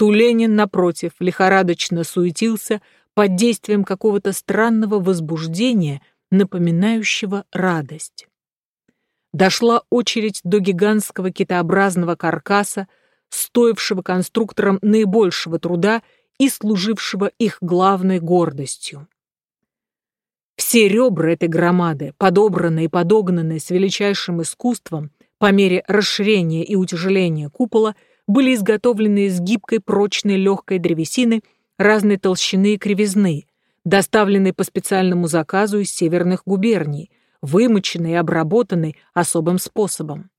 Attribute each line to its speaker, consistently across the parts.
Speaker 1: Туленин, напротив, лихорадочно суетился под действием какого-то странного возбуждения, напоминающего радость. Дошла очередь до гигантского китообразного каркаса, стоившего конструкторам наибольшего труда и служившего их главной гордостью. Все ребра этой громады, подобранные и подогнанные с величайшим искусством, по мере расширения и утяжеления купола, были изготовлены из гибкой, прочной, легкой древесины разной толщины и кривизны, доставленной по специальному заказу из северных губерний, вымоченной и обработанной особым способом.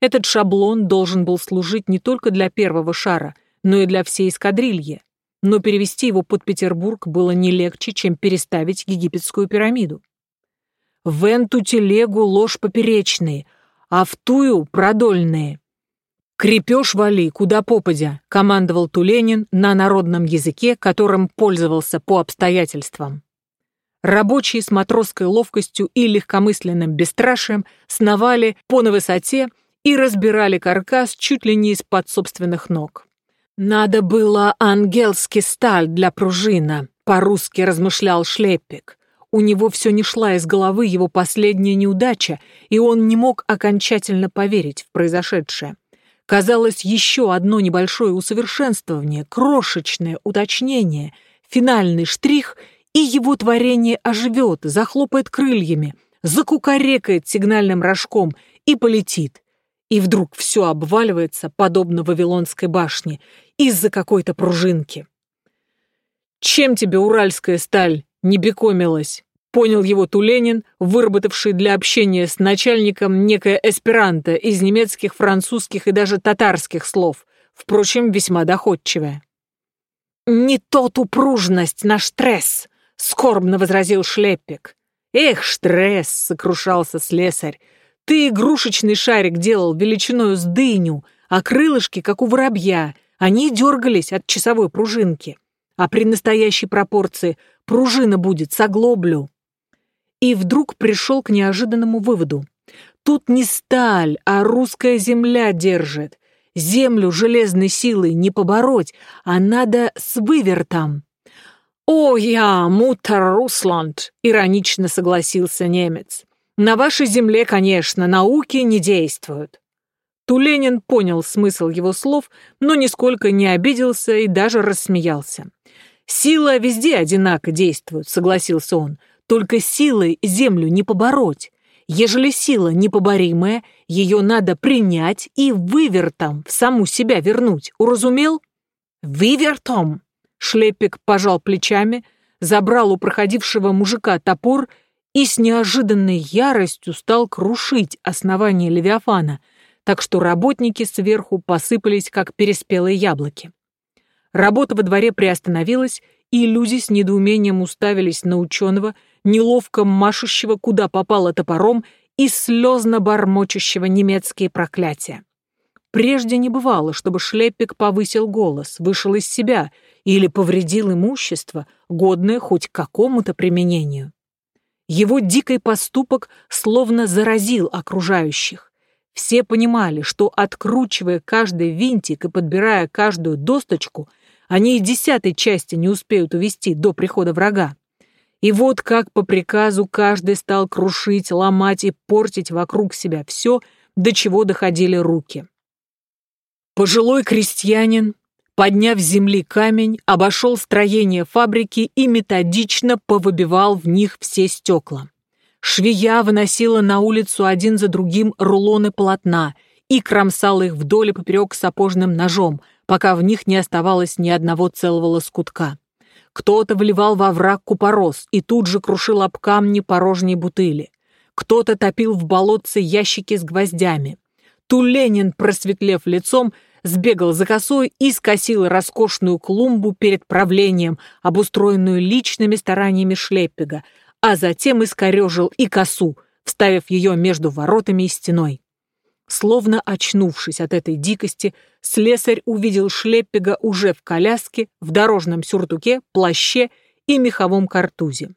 Speaker 1: Этот шаблон должен был служить не только для первого шара, но и для всей эскадрильи, но перевести его под Петербург было не легче, чем переставить египетскую пирамиду. В эту телегу ложь поперечные, а в тую продольные. «Крепеж вали, куда попадя», — командовал Туленин на народном языке, которым пользовался по обстоятельствам. Рабочие с матросской ловкостью и легкомысленным бесстрашием сновали по на высоте и разбирали каркас чуть ли не из-под собственных ног. «Надо было ангельский сталь для пружина», — по-русски размышлял Шлепик. У него все не шла из головы его последняя неудача, и он не мог окончательно поверить в произошедшее. Казалось, еще одно небольшое усовершенствование, крошечное уточнение, финальный штрих, и его творение оживет, захлопает крыльями, закукарекает сигнальным рожком и полетит. И вдруг все обваливается, подобно Вавилонской башне, из-за какой-то пружинки. «Чем тебе уральская сталь не бекомилась?» Понял его Туленин, выработавший для общения с начальником некое эсперанто из немецких, французских и даже татарских слов, впрочем, весьма доходчивое. «Не тот упружность, наш стресс!» — скорбно возразил Шлеппик. «Эх, стресс!» — сокрушался слесарь. «Ты игрушечный шарик делал величиною с дыню, а крылышки, как у воробья, они дергались от часовой пружинки. А при настоящей пропорции пружина будет с оглоблю» и вдруг пришел к неожиданному выводу. Тут не сталь, а русская земля держит. Землю железной силой не побороть, а надо с вывертом. «О, я, мутер Русланд!» — иронично согласился немец. «На вашей земле, конечно, науки не действуют». Туленин понял смысл его слов, но нисколько не обиделся и даже рассмеялся. «Сила везде одинако действует», — согласился он. Только силой землю не побороть. Ежели сила непоборимая, ее надо принять и вывертом в саму себя вернуть. Уразумел? Вывертом! Шлепик пожал плечами, забрал у проходившего мужика топор и с неожиданной яростью стал крушить основание Левиафана, так что работники сверху посыпались, как переспелые яблоки. Работа во дворе приостановилась, и люди с недоумением уставились на ученого, неловко машущего, куда попало топором, и слезно бормочущего немецкие проклятия. Прежде не бывало, чтобы Шлеппик повысил голос, вышел из себя или повредил имущество, годное хоть к какому-то применению. Его дикий поступок словно заразил окружающих. Все понимали, что, откручивая каждый винтик и подбирая каждую досточку, они и десятой части не успеют увести до прихода врага. И вот как по приказу каждый стал крушить, ломать и портить вокруг себя все, до чего доходили руки. Пожилой крестьянин, подняв с земли камень, обошел строение фабрики и методично повыбивал в них все стекла. Швея выносила на улицу один за другим рулоны полотна и кромсала их вдоль и поперек сапожным ножом, пока в них не оставалось ни одного целого лоскутка. Кто-то вливал во враг купорос и тут же крушил об камни порожние бутыли. Кто-то топил в болотце ящики с гвоздями. Туленин, просветлев лицом, сбегал за косой и скосил роскошную клумбу перед правлением, обустроенную личными стараниями Шлеппега, а затем искорежил и косу, вставив ее между воротами и стеной. Словно очнувшись от этой дикости, слесарь увидел Шлеппега уже в коляске, в дорожном сюртуке, плаще и меховом картузе.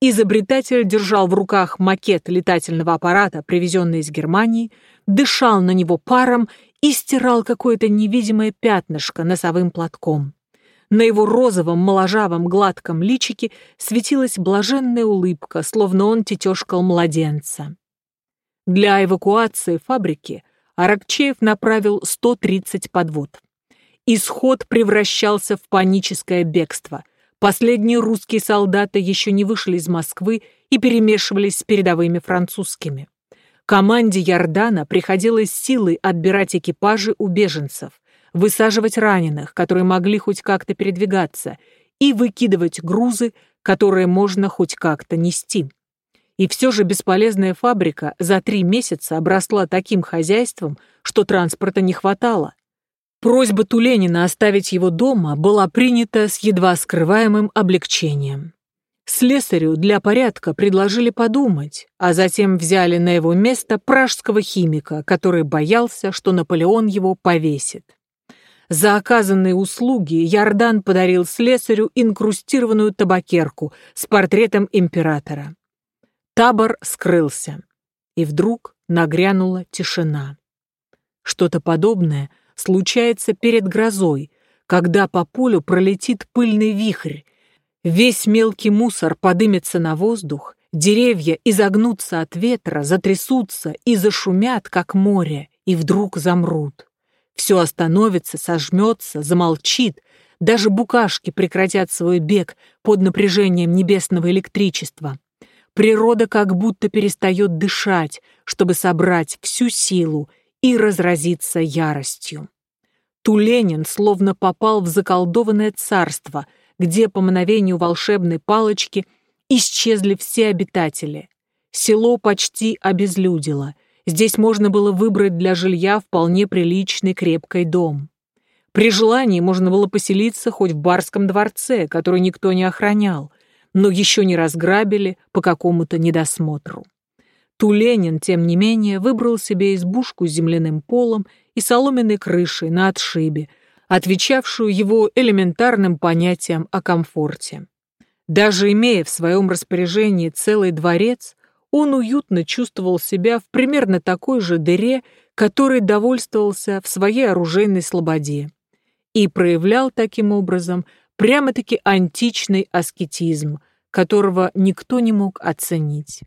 Speaker 1: Изобретатель держал в руках макет летательного аппарата, привезенный из Германии, дышал на него паром и стирал какое-то невидимое пятнышко носовым платком. На его розовом, моложавом, гладком личике светилась блаженная улыбка, словно он тетешкал младенца. Для эвакуации фабрики Аракчеев направил 130 подвод. Исход превращался в паническое бегство. Последние русские солдаты еще не вышли из Москвы и перемешивались с передовыми французскими. Команде Ярдана приходилось силой отбирать экипажи у беженцев, высаживать раненых, которые могли хоть как-то передвигаться, и выкидывать грузы, которые можно хоть как-то нести. И все же бесполезная фабрика за три месяца обросла таким хозяйством, что транспорта не хватало. Просьба Туленина оставить его дома была принята с едва скрываемым облегчением. Слесарю для порядка предложили подумать, а затем взяли на его место пражского химика, который боялся, что Наполеон его повесит. За оказанные услуги Ярдан подарил слесарю инкрустированную табакерку с портретом императора. Табор скрылся, и вдруг нагрянула тишина. Что-то подобное — случается перед грозой, когда по полю пролетит пыльный вихрь. Весь мелкий мусор подымется на воздух, деревья изогнутся от ветра, затрясутся и зашумят, как море, и вдруг замрут. Все остановится, сожмется, замолчит, даже букашки прекратят свой бег под напряжением небесного электричества. Природа как будто перестает дышать, чтобы собрать всю силу и разразиться яростью. Туленин словно попал в заколдованное царство, где по мановению волшебной палочки исчезли все обитатели. Село почти обезлюдило. Здесь можно было выбрать для жилья вполне приличный крепкий дом. При желании можно было поселиться хоть в барском дворце, который никто не охранял, но еще не разграбили по какому-то недосмотру. Туленин, тем не менее, выбрал себе избушку с земляным полом и соломенной крышей на отшибе, отвечавшую его элементарным понятиям о комфорте. Даже имея в своем распоряжении целый дворец, он уютно чувствовал себя в примерно такой же дыре, которой довольствовался в своей оружейной слободе, и проявлял таким образом прямо-таки античный аскетизм, которого никто не мог оценить.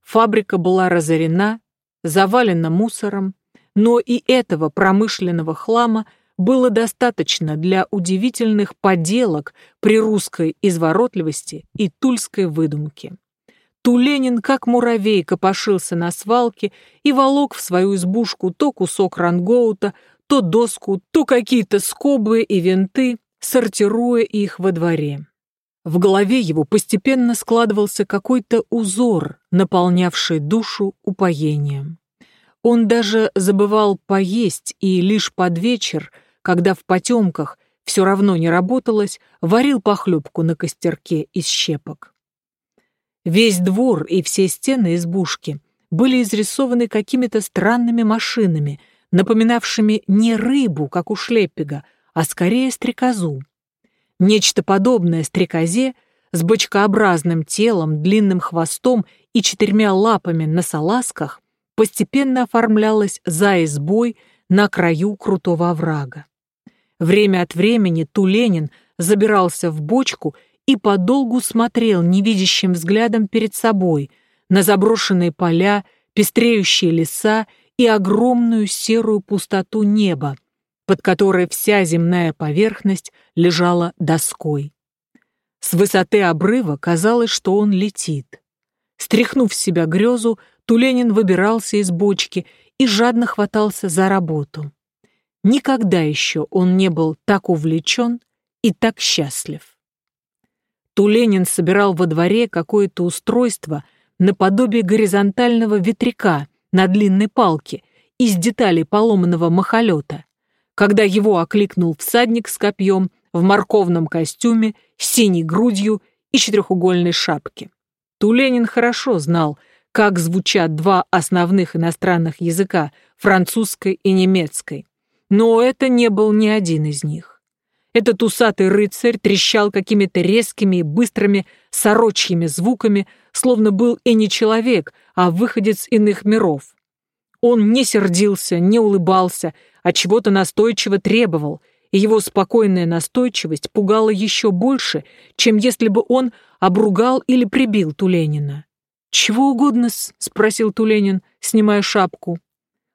Speaker 1: Фабрика была разорена, завалена мусором, но и этого промышленного хлама было достаточно для удивительных поделок при русской изворотливости и тульской выдумке. Туленин, как муравей, копошился на свалке и волок в свою избушку то кусок рангоута, то доску, то какие-то скобы и винты, сортируя их во дворе. В голове его постепенно складывался какой-то узор, наполнявший душу упоением. Он даже забывал поесть и лишь под вечер, когда в потемках все равно не работалось, варил похлебку на костерке из щепок. Весь двор и все стены избушки были изрисованы какими-то странными машинами, напоминавшими не рыбу, как у шлеппига, а скорее стрекозу. Нечто подобное стрекозе с бочкообразным телом, длинным хвостом и четырьмя лапами на салазках постепенно оформлялось за избой на краю крутого оврага. Время от времени Туленин забирался в бочку и подолгу смотрел невидящим взглядом перед собой на заброшенные поля, пестреющие леса и огромную серую пустоту неба, под которой вся земная поверхность лежала доской. С высоты обрыва казалось, что он летит. Стряхнув с себя грезу, Туленин выбирался из бочки и жадно хватался за работу. Никогда еще он не был так увлечен и так счастлив. Туленин собирал во дворе какое-то устройство наподобие горизонтального ветряка на длинной палке из деталей поломанного махолета когда его окликнул всадник с копьем в морковном костюме, с синей грудью и четырехугольной шапке. Туленин хорошо знал, как звучат два основных иностранных языка – французской и немецкой. Но это не был ни один из них. Этот усатый рыцарь трещал какими-то резкими и быстрыми сорочьими звуками, словно был и не человек, а выходец иных миров. Он не сердился, не улыбался, а чего-то настойчиво требовал, и его спокойная настойчивость пугала еще больше, чем если бы он обругал или прибил Туленина. «Чего угодно-с?» — спросил Туленин, снимая шапку.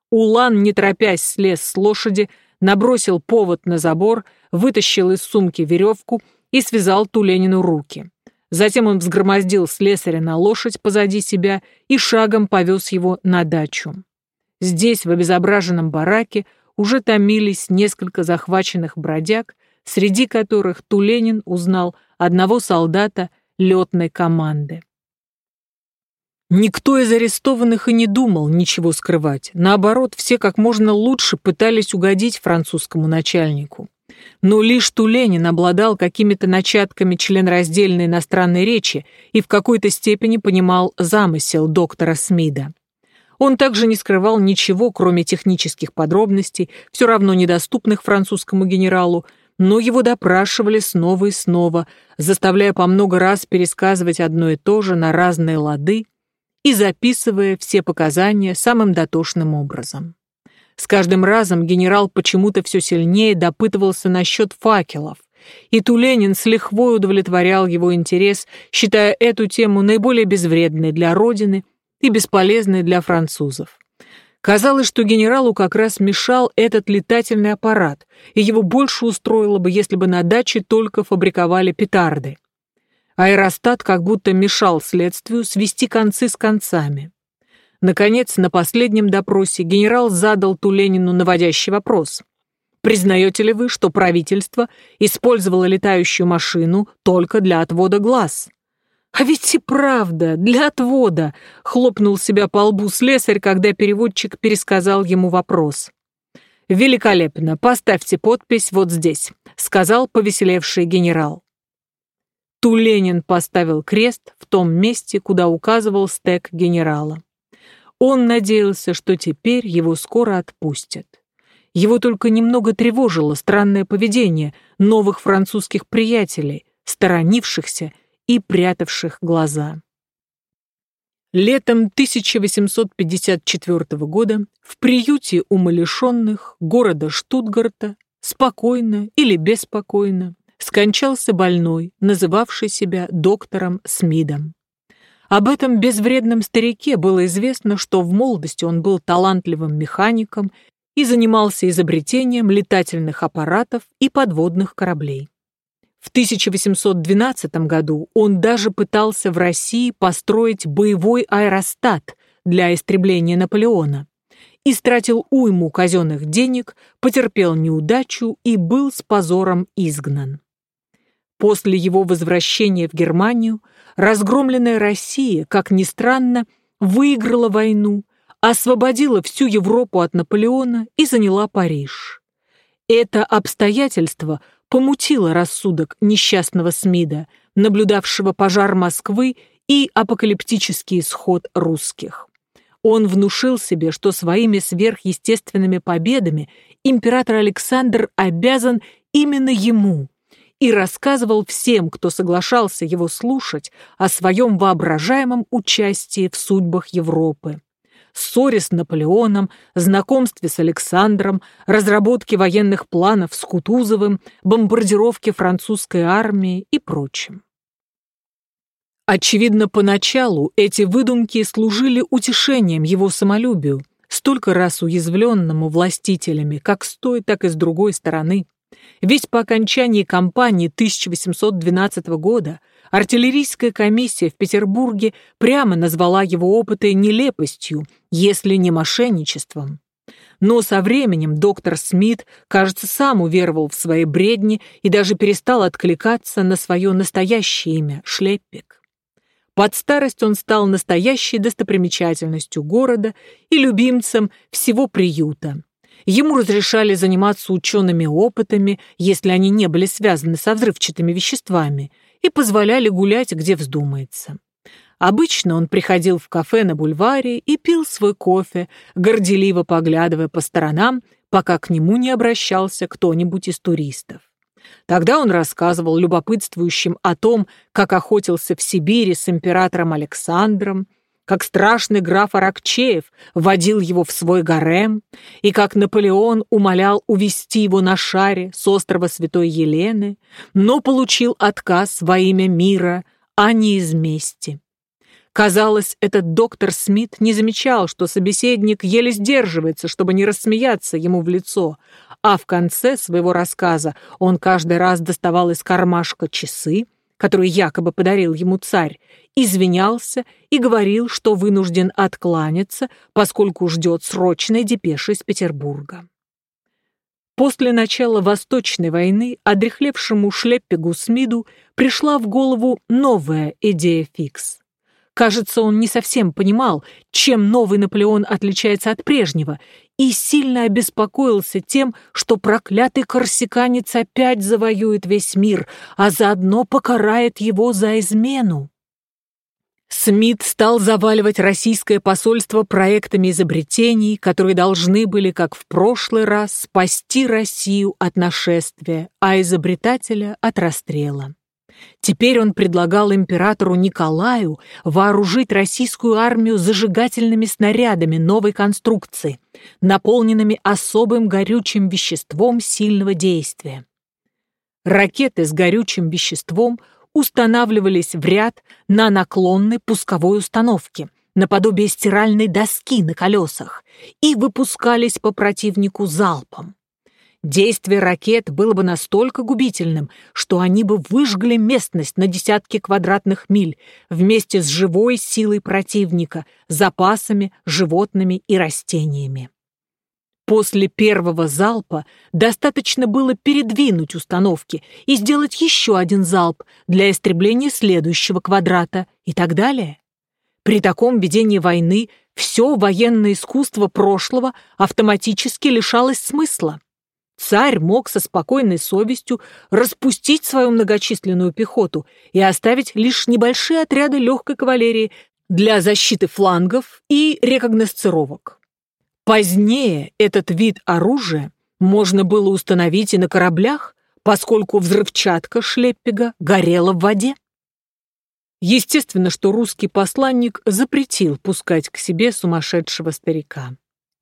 Speaker 1: Улан, не торопясь, слез с лошади, набросил повод на забор, вытащил из сумки веревку и связал Туленину руки. Затем он взгромоздил слесаря на лошадь позади себя и шагом повез его на дачу. Здесь, в обезображенном бараке, уже томились несколько захваченных бродяг, среди которых Туленин узнал одного солдата летной команды. Никто из арестованных и не думал ничего скрывать. Наоборот, все как можно лучше пытались угодить французскому начальнику. Но лишь Туленин обладал какими-то начатками членраздельной иностранной речи и в какой-то степени понимал замысел доктора Смида. Он также не скрывал ничего, кроме технических подробностей, все равно недоступных французскому генералу, но его допрашивали снова и снова, заставляя по много раз пересказывать одно и то же на разные лады, и записывая все показания самым дотошным образом. С каждым разом генерал почему-то все сильнее допытывался насчет факелов, и Туленин с лихвой удовлетворял его интерес, считая эту тему наиболее безвредной для Родины и бесполезной для французов. Казалось, что генералу как раз мешал этот летательный аппарат, и его больше устроило бы, если бы на даче только фабриковали петарды. Аэростат как будто мешал следствию свести концы с концами. Наконец, на последнем допросе генерал задал Туленину наводящий вопрос. «Признаете ли вы, что правительство использовало летающую машину только для отвода глаз?» «А ведь и правда, для отвода!» — хлопнул себя по лбу слесарь, когда переводчик пересказал ему вопрос. «Великолепно, поставьте подпись вот здесь», — сказал повеселевший генерал. Туленин поставил крест в том месте, куда указывал стек генерала. Он надеялся, что теперь его скоро отпустят. Его только немного тревожило странное поведение новых французских приятелей, сторонившихся и прятавших глаза. Летом 1854 года в приюте умалишенных города Штутгарта спокойно или беспокойно скончался больной, называвший себя доктором Смидом. Об этом безвредном старике было известно, что в молодости он был талантливым механиком и занимался изобретением летательных аппаратов и подводных кораблей. В 1812 году он даже пытался в России построить боевой аэростат для истребления Наполеона, истратил уйму казенных денег, потерпел неудачу и был с позором изгнан. После его возвращения в Германию разгромленная Россия, как ни странно, выиграла войну, освободила всю Европу от Наполеона и заняла Париж. Это обстоятельство помутило рассудок несчастного Смида, наблюдавшего пожар Москвы и апокалиптический исход русских. Он внушил себе, что своими сверхъестественными победами император Александр обязан именно ему – и рассказывал всем, кто соглашался его слушать, о своем воображаемом участии в судьбах Европы. Ссоре с Наполеоном, знакомстве с Александром, разработке военных планов с Кутузовым, бомбардировке французской армии и прочим. Очевидно, поначалу эти выдумки служили утешением его самолюбию, столько раз уязвленному властителями, как с той, так и с другой стороны. Ведь по окончании кампании 1812 года артиллерийская комиссия в Петербурге прямо назвала его опыты нелепостью, если не мошенничеством. Но со временем доктор Смит, кажется, сам уверовал в свои бредни и даже перестал откликаться на свое настоящее имя – Шлеппик. Под старость он стал настоящей достопримечательностью города и любимцем всего приюта. Ему разрешали заниматься учеными опытами, если они не были связаны со взрывчатыми веществами, и позволяли гулять, где вздумается. Обычно он приходил в кафе на бульваре и пил свой кофе, горделиво поглядывая по сторонам, пока к нему не обращался кто-нибудь из туристов. Тогда он рассказывал любопытствующим о том, как охотился в Сибири с императором Александром, как страшный граф Аракчеев водил его в свой гарем, и как Наполеон умолял увести его на шаре с острова Святой Елены, но получил отказ во имя мира, а не из мести. Казалось, этот доктор Смит не замечал, что собеседник еле сдерживается, чтобы не рассмеяться ему в лицо, а в конце своего рассказа он каждый раз доставал из кармашка часы, который якобы подарил ему царь, извинялся и говорил, что вынужден откланяться, поскольку ждет срочной депеши из Петербурга. После начала Восточной войны одрехлевшему Шлеппегу Смиду пришла в голову новая идея фикс. Кажется, он не совсем понимал, чем новый Наполеон отличается от прежнего, и сильно обеспокоился тем, что проклятый корсиканец опять завоюет весь мир, а заодно покарает его за измену. Смит стал заваливать российское посольство проектами изобретений, которые должны были, как в прошлый раз, спасти Россию от нашествия, а изобретателя от расстрела. Теперь он предлагал императору Николаю вооружить российскую армию зажигательными снарядами новой конструкции, наполненными особым горючим веществом сильного действия. Ракеты с горючим веществом устанавливались в ряд на наклонной пусковой установке, наподобие стиральной доски на колесах, и выпускались по противнику залпом. Действие ракет было бы настолько губительным, что они бы выжгли местность на десятки квадратных миль вместе с живой силой противника, запасами, животными и растениями. После первого залпа достаточно было передвинуть установки и сделать еще один залп для истребления следующего квадрата и так далее. При таком ведении войны все военное искусство прошлого автоматически лишалось смысла. Царь мог со спокойной совестью распустить свою многочисленную пехоту и оставить лишь небольшие отряды легкой кавалерии для защиты флангов и рекогносцировок. Позднее этот вид оружия можно было установить и на кораблях, поскольку взрывчатка Шлеппега горела в воде. Естественно, что русский посланник запретил пускать к себе сумасшедшего старика.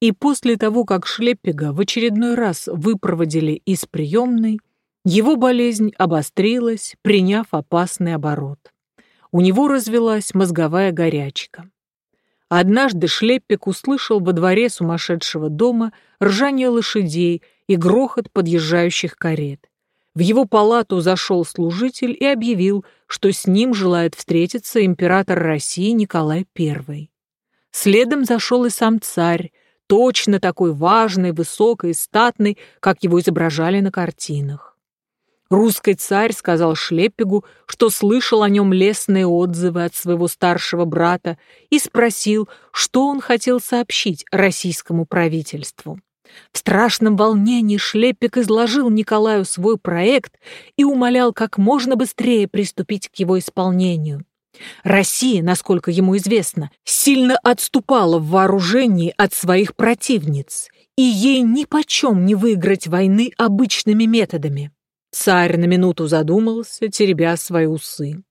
Speaker 1: И после того, как Шлеппега в очередной раз выпроводили из приемной, его болезнь обострилась, приняв опасный оборот. У него развелась мозговая горячка. Однажды Шлеппик услышал во дворе сумасшедшего дома ржание лошадей и грохот подъезжающих карет. В его палату зашел служитель и объявил, что с ним желает встретиться император России Николай I. Следом зашел и сам царь, точно такой важный, высокий, статный, как его изображали на картинах. Русский царь сказал Шлеппегу, что слышал о нем лестные отзывы от своего старшего брата и спросил, что он хотел сообщить российскому правительству. В страшном волнении Шлеппик изложил Николаю свой проект и умолял как можно быстрее приступить к его исполнению. Россия, насколько ему известно, сильно отступала в вооружении от своих противниц, и ей нипочем не выиграть войны обычными методами. Царь на минуту задумался, теребя свои усы.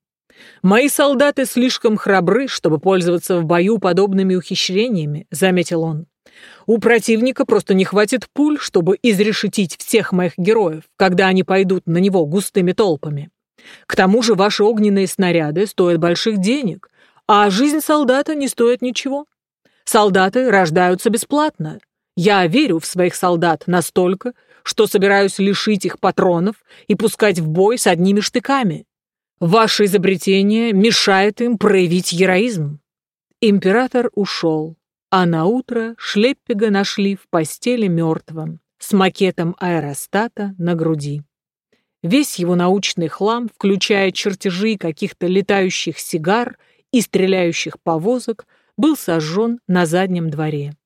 Speaker 1: «Мои солдаты слишком храбры, чтобы пользоваться в бою подобными ухищрениями», — заметил он. «У противника просто не хватит пуль, чтобы изрешетить всех моих героев, когда они пойдут на него густыми толпами. К тому же ваши огненные снаряды стоят больших денег, а жизнь солдата не стоит ничего. Солдаты рождаются бесплатно. Я верю в своих солдат настолько, что собираюсь лишить их патронов и пускать в бой с одними штыками. Ваше изобретение мешает им проявить героизм. Император ушел, а на утро Шлеппега нашли в постели мертвым с макетом аэростата на груди. Весь его научный хлам, включая чертежи каких-то летающих сигар и стреляющих повозок, был сожжен на заднем дворе.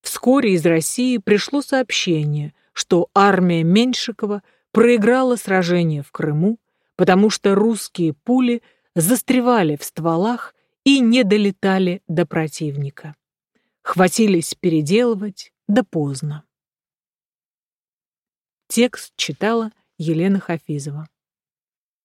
Speaker 1: Вскоре из России пришло сообщение, что армия Меньшикова проиграла сражение в Крыму, потому что русские пули застревали в стволах и не долетали до противника. Хватились переделывать, да поздно. Текст читала Елена Хафизова.